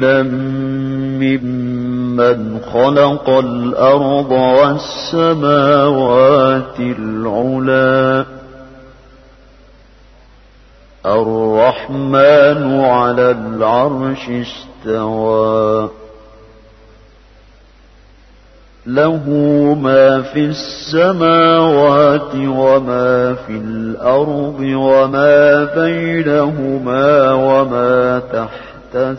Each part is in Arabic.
تنزيلا ممن خلق الأرض والسماوات العلا الرحمن على العرش استوى له ما في السماوات وما في الأرض وما بينهما وما تحت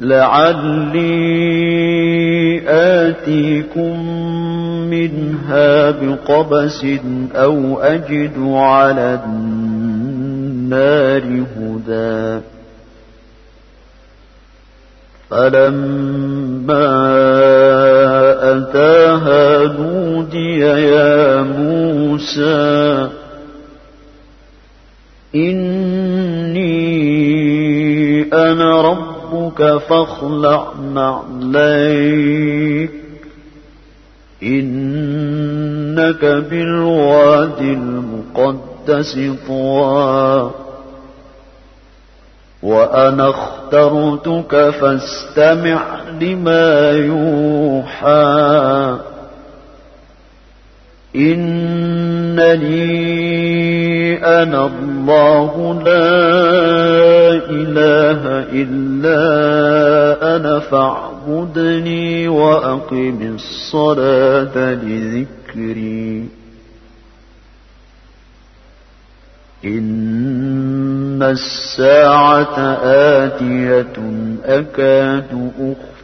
لعلي آتيكم منها بقبس أو أجد على النار هدى فلما أتاها نودي يا موسى إني ربك فاخلع نعليك إنك بالواد المقدس طوى وأنا اخترتك فاستمع لما يوحى إنني أنا الله لا إله إلا أنا فاعبدني وأقم الصلاة لذكري. إن الساعة آتية أكاد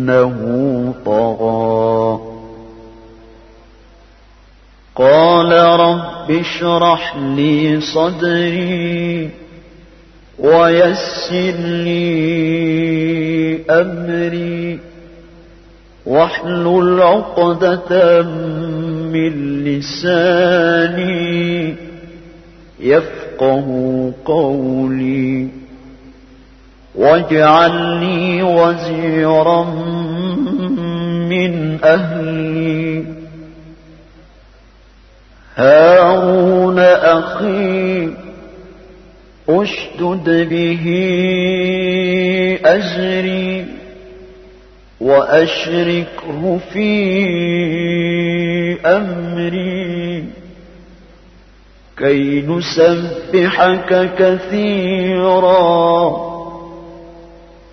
إنه طغى. قال رب اشرح لي صدري ويسر لي أمري واحلل عقدة من لساني يفقه قولي. واجعل لي وزيرا من أهلي. هارون أخي أشدد به أزري وأشركه في أمري. كي نسبحك كثيرا.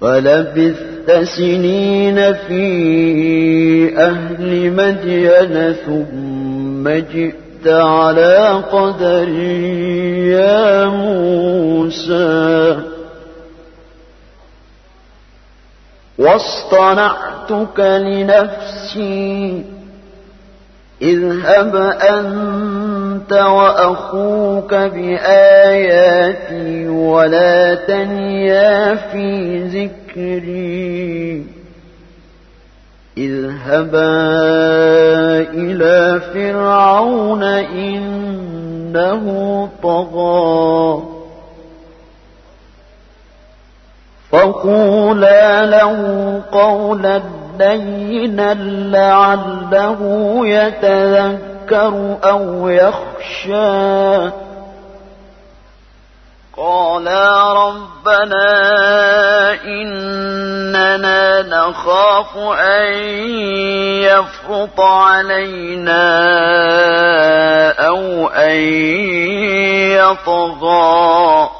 فلبثت سنين في أهل مدين ثم جئت على قدر يا موسى. واصطنعتك لنفسي اذهب أنت وأخوك بآياتي ولا تنيا في ذكري. اذهبا إلى فرعون إنه طغى. فقولا له قولا لينا لعله يتذكر أو يخشى. قالا ربنا إننا نخاف أن يفرط علينا أو أن يطغى.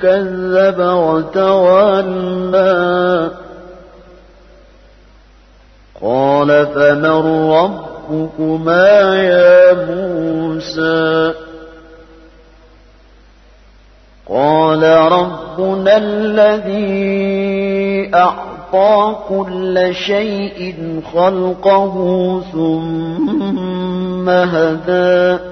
كذب وتولى. قال فمن ربكما يا موسى؟ قال ربنا الذي أعطى كل شيء خلقه ثم هدى.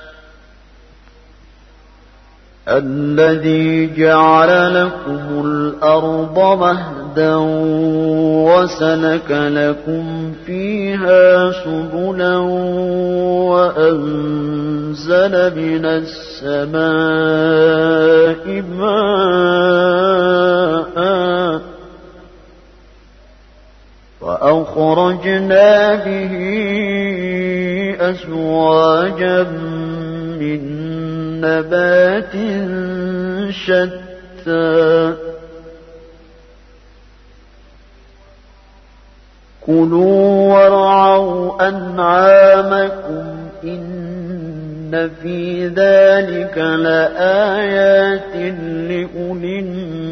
الذي جعل لكم الأرض مهدا وسلك لكم فيها سبلا وأنزل من السماء ماء وأخرجنا به أزواجا من نبات شتى. كلوا وارعوا أنعامكم إن في ذلك لآيات لأولي النهي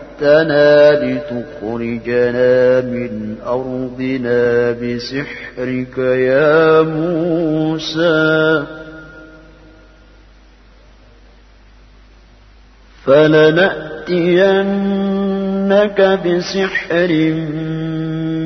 جئتنا لتخرجنا من أرضنا بسحرك يا موسى. فلنأتينك بسحر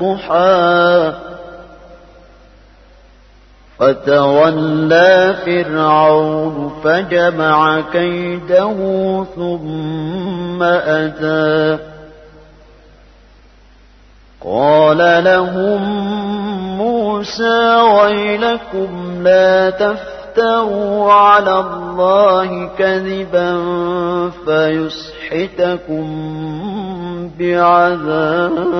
ضحى فتولى فرعون فجمع كيده ثم أتى قال لهم موسى ويلكم لا تفتروا على الله كذبا فيسحتكم بعذاب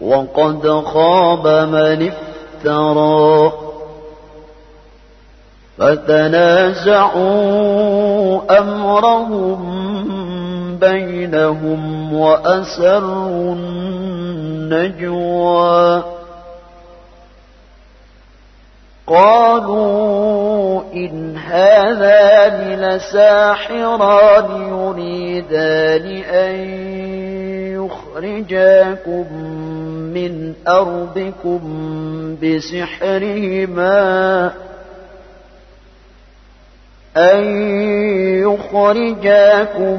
وقد خاب من افترى فتنازعوا أمرهم بينهم وأسروا النجوى قالوا إن هذان لساحران يريدان أن يخرجاكم من أرضكم بسحرهما أن يخرجاكم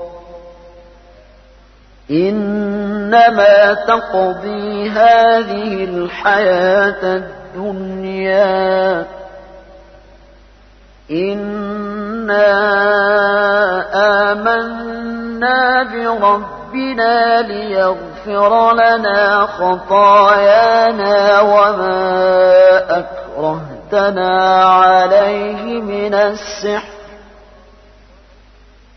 إنما تقضي هذه الحياة الدنيا. إنا آمنا بربنا ليغفر لنا خطايانا وما أكرهتنا عليه من السحر.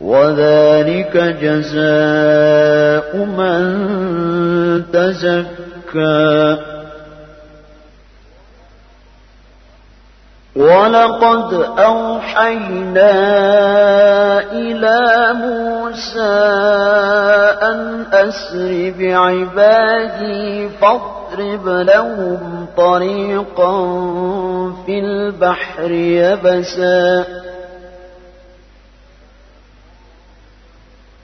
وذلك جزاء من تزكى. ولقد أوحينا إلى موسى أن أسر بعبادي فاضرب لهم طريقا في البحر يبسا.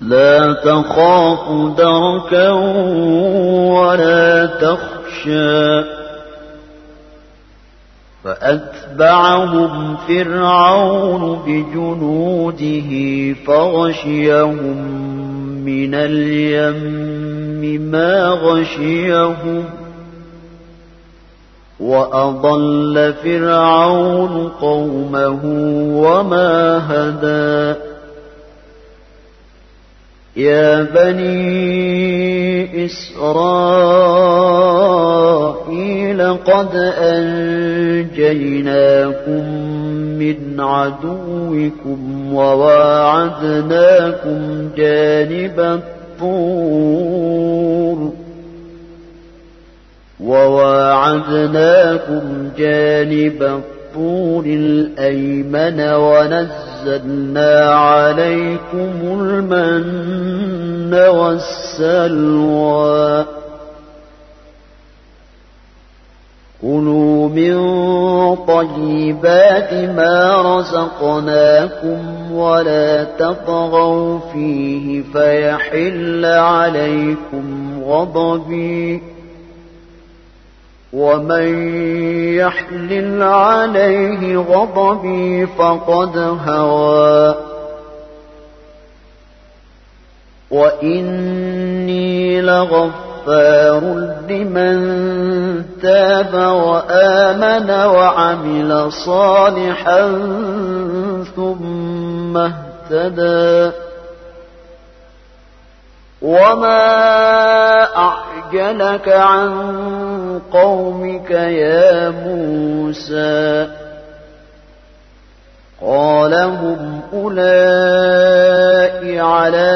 لا تخاف دركا ولا تخشى. فأتبعهم فرعون بجنوده فغشيهم من اليم ما غشيهم. وأضل فرعون قومه وما هدى. يا بني إسرائيل قد أنجيناكم من عدوكم وواعدناكم جانب الطور وواعدناكم جانب الطور الأيمن ونزلنا عليكم المن والسلوى. كلوا من طيبات ما رزقناكم ولا تطغوا فيه فيحل عليكم غضبي. ومن يحلل عليه غضبي فقد هوى وإني لغفار لمن تاب وآمن وعمل صالحا ثم اهتدى وما أعجلك عن قومك يا موسى قال هم أولئك على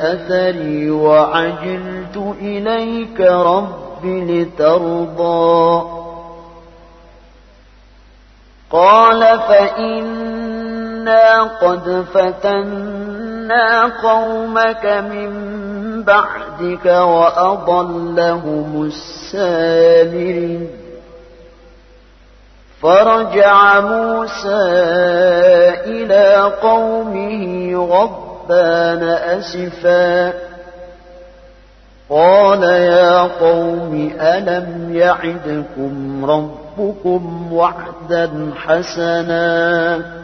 أثري وعجلت إليك رب لترضى قال فإنا قد فتنا قومك من بعدك وأضلهم السامرين فرجع موسى إلى قومه غضبان أسفا قال يا قوم ألم يعدكم ربكم وعدا حسنا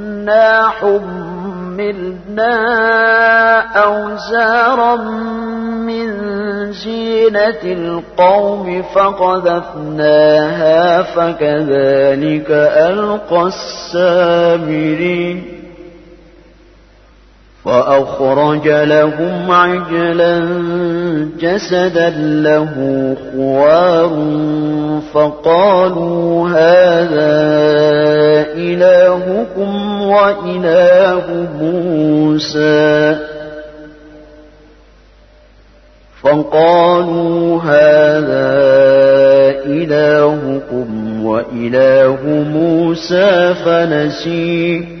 ولكننا حملنا أوزارا من زينة القوم فقذفناها فكذلك ألقى السامرين فأخرج لهم عجلا جسدا له خوار فقالوا هذا إلهكم وإله موسى. فقالوا هذا إلهكم وإله موسى فنسيه.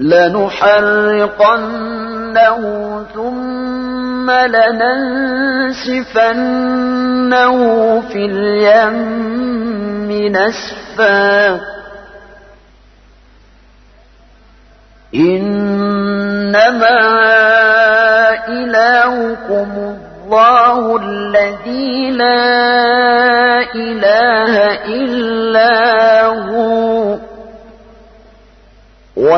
لنحرقنه ثم لننسفنه في اليم نسفا. إنما إلهكم الله الذي لا إله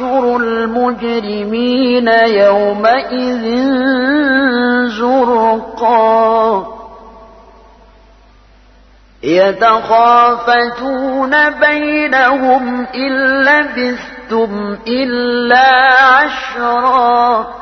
ونحشر المجرمين يومئذ زرقا. يتخافتون بينهم إن لبثتم إلا عشرا.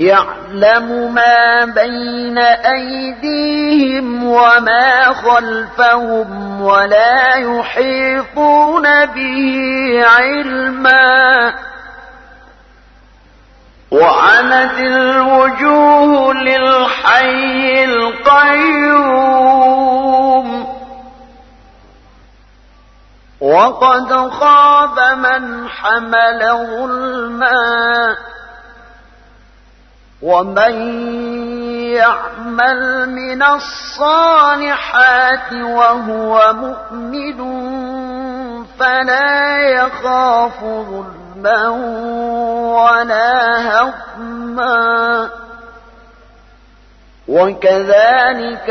يعلم ما بين أيديهم وما خلفهم ولا يحيطون به علما. وعنت الوجوه للحي القيوم. وقد خاب من حمل ظلما. ومن يعمل من الصالحات وهو مؤمن فلا يخاف ظلما ولا هضما وكذلك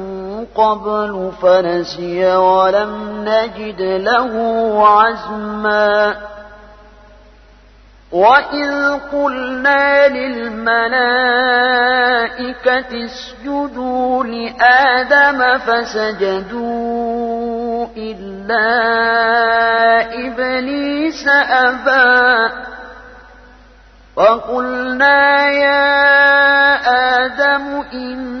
قبل فنسي ولم نجد له عزما. وإذ قلنا للملائكة اسجدوا لآدم فسجدوا إلا إبليس أبى. فقلنا يا آدم إن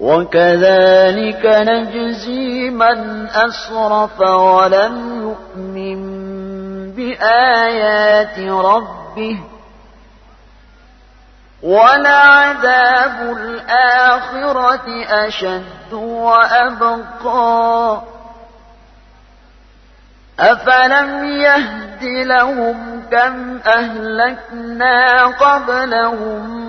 وكذلك نجزي من أسرف ولم يؤمن بآيات ربه ولعذاب الآخرة أشد وأبقى أفلم يهد لهم كم أهلكنا قبلهم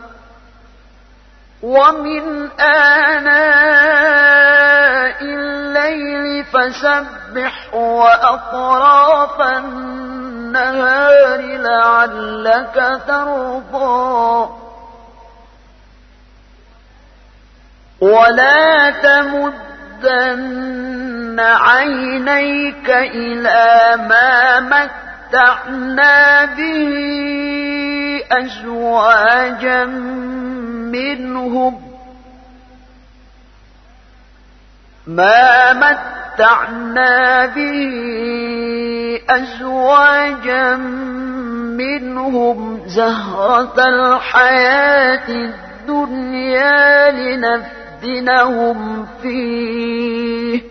ومن آناء الليل فسبح وأطراف النهار لعلك ترضى. ولا تمدن عينيك إلى ما متعنا به. أزواجا منهم ما متعنا به أزواجا منهم زهرة الحياة الدنيا لنفتنهم فيه.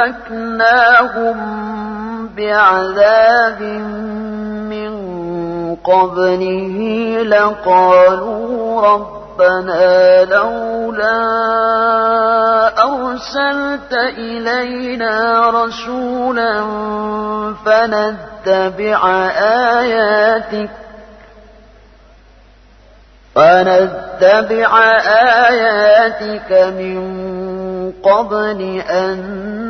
أهلكناهم بعذاب من قبله لقالوا ربنا لولا أرسلت إلينا رسولا فنتبع آياتك فنتبع آياتك من قبل أن